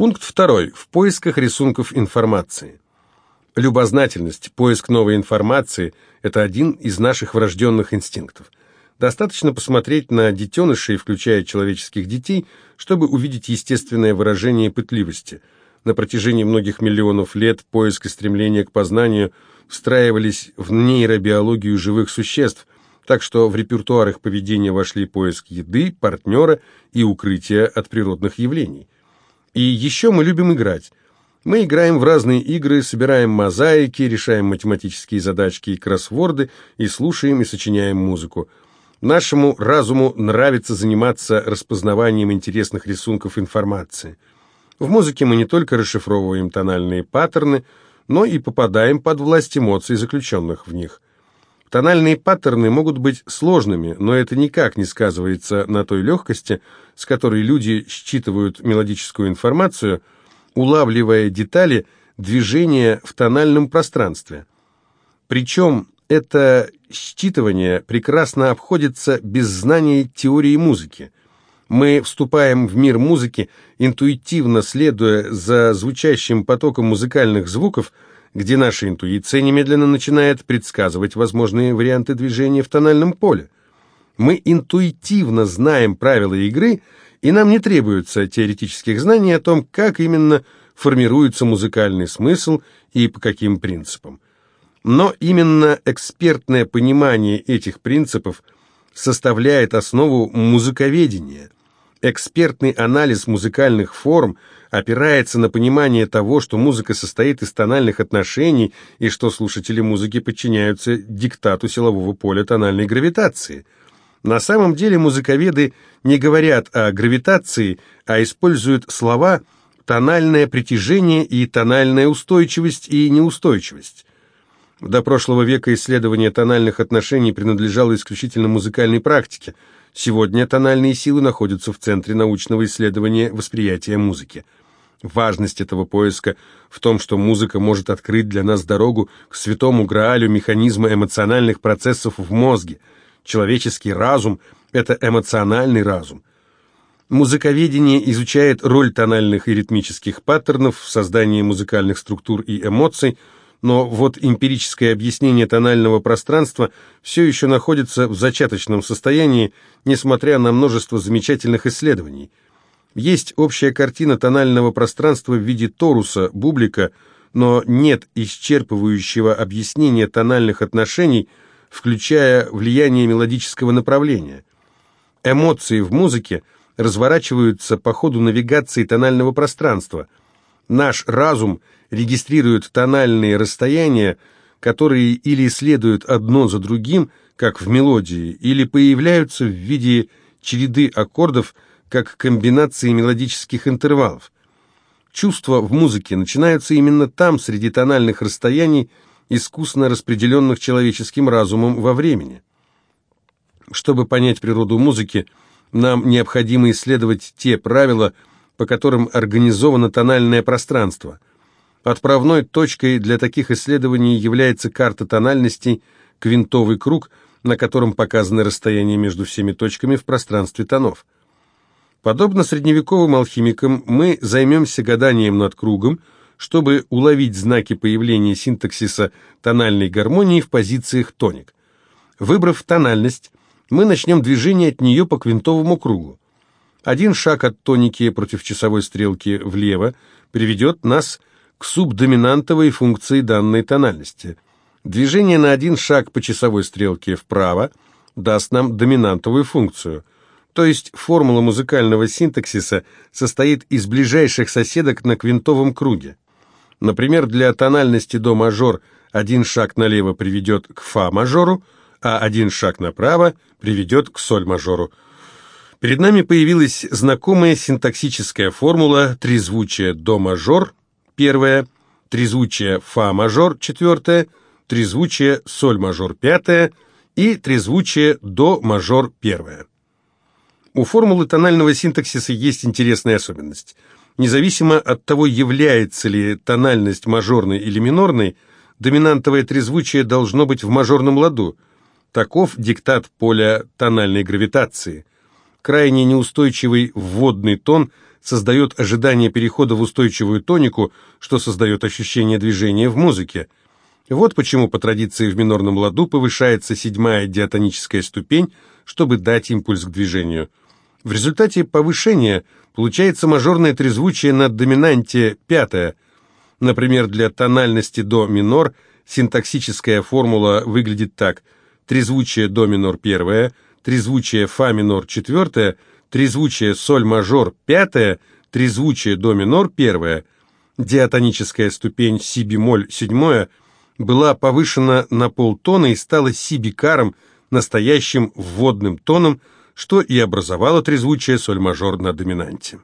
Пункт второй. В поисках рисунков информации. Любознательность, поиск новой информации – это один из наших врожденных инстинктов. Достаточно посмотреть на детенышей, включая человеческих детей, чтобы увидеть естественное выражение пытливости. На протяжении многих миллионов лет поиск и стремление к познанию встраивались в нейробиологию живых существ, так что в репертуар их поведения вошли поиск еды, партнера и укрытия от природных явлений. И еще мы любим играть. Мы играем в разные игры, собираем мозаики, решаем математические задачки и кроссворды, и слушаем и сочиняем музыку. Нашему разуму нравится заниматься распознаванием интересных рисунков информации. В музыке мы не только расшифровываем тональные паттерны, но и попадаем под власть эмоций, заключенных в них. Тональные паттерны могут быть сложными, но это никак не сказывается на той легкости, с которой люди считывают мелодическую информацию, улавливая детали движения в тональном пространстве. Причем это считывание прекрасно обходится без знания теории музыки. Мы вступаем в мир музыки, интуитивно следуя за звучащим потоком музыкальных звуков, где наша интуиция немедленно начинает предсказывать возможные варианты движения в тональном поле. Мы интуитивно знаем правила игры, и нам не требуется теоретических знаний о том, как именно формируется музыкальный смысл и по каким принципам. Но именно экспертное понимание этих принципов составляет основу музыковедения – Экспертный анализ музыкальных форм опирается на понимание того, что музыка состоит из тональных отношений и что слушатели музыки подчиняются диктату силового поля тональной гравитации. На самом деле музыковеды не говорят о гравитации, а используют слова «тональное притяжение» и «тональная устойчивость» и «неустойчивость». До прошлого века исследование тональных отношений принадлежало исключительно музыкальной практике – Сегодня тональные силы находятся в центре научного исследования восприятия музыки. Важность этого поиска в том, что музыка может открыть для нас дорогу к святому граалю механизма эмоциональных процессов в мозге. Человеческий разум – это эмоциональный разум. Музыковедение изучает роль тональных и ритмических паттернов в создании музыкальных структур и эмоций – но вот эмпирическое объяснение тонального пространства все еще находится в зачаточном состоянии, несмотря на множество замечательных исследований. Есть общая картина тонального пространства в виде торуса, бублика, но нет исчерпывающего объяснения тональных отношений, включая влияние мелодического направления. Эмоции в музыке разворачиваются по ходу навигации тонального пространства. Наш разум – регистрируют тональные расстояния, которые или следуют одно за другим, как в мелодии, или появляются в виде череды аккордов, как комбинации мелодических интервалов. Чувства в музыке начинаются именно там, среди тональных расстояний, искусно распределенных человеческим разумом во времени. Чтобы понять природу музыки, нам необходимо исследовать те правила, по которым организовано тональное пространство – Отправной точкой для таких исследований является карта тональностей, квинтовый круг, на котором показаны расстояния между всеми точками в пространстве тонов. Подобно средневековым алхимикам, мы займемся гаданием над кругом, чтобы уловить знаки появления синтаксиса тональной гармонии в позициях тоник. Выбрав тональность, мы начнем движение от нее по квинтовому кругу. Один шаг от тоники против часовой стрелки влево приведет нас к субдоминантовой функции данной тональности. Движение на один шаг по часовой стрелке вправо даст нам доминантовую функцию. То есть формула музыкального синтаксиса состоит из ближайших соседок на квинтовом круге. Например, для тональности до мажор один шаг налево приведет к фа мажору, а один шаг направо приведет к соль мажору. Перед нами появилась знакомая синтаксическая формула трезвучия до мажор первое, трезвучие фа-мажор четвертое, трезвучие соль-мажор пятое и трезвучие до-мажор первое. У формулы тонального синтаксиса есть интересная особенность. Независимо от того, является ли тональность мажорной или минорной, доминантовое трезвучие должно быть в мажорном ладу. Таков диктат поля тональной гравитации. Крайне неустойчивый вводный тон создает ожидание перехода в устойчивую тонику, что создает ощущение движения в музыке. Вот почему по традиции в минорном ладу повышается седьмая диатоническая ступень, чтобы дать импульс к движению. В результате повышения получается мажорное трезвучие на доминанте пятая. Например, для тональности до минор синтаксическая формула выглядит так. Трезвучие до минор первое, трезвучие фа минор четвертое, трезвучие соль мажор пятое, трезвучие до минор первое. Диатоническая ступень си бемоль седьмое была повышена на полтона и стала си бикаром, настоящим вводным тоном, что и образовало трезвучие соль мажор на доминанте.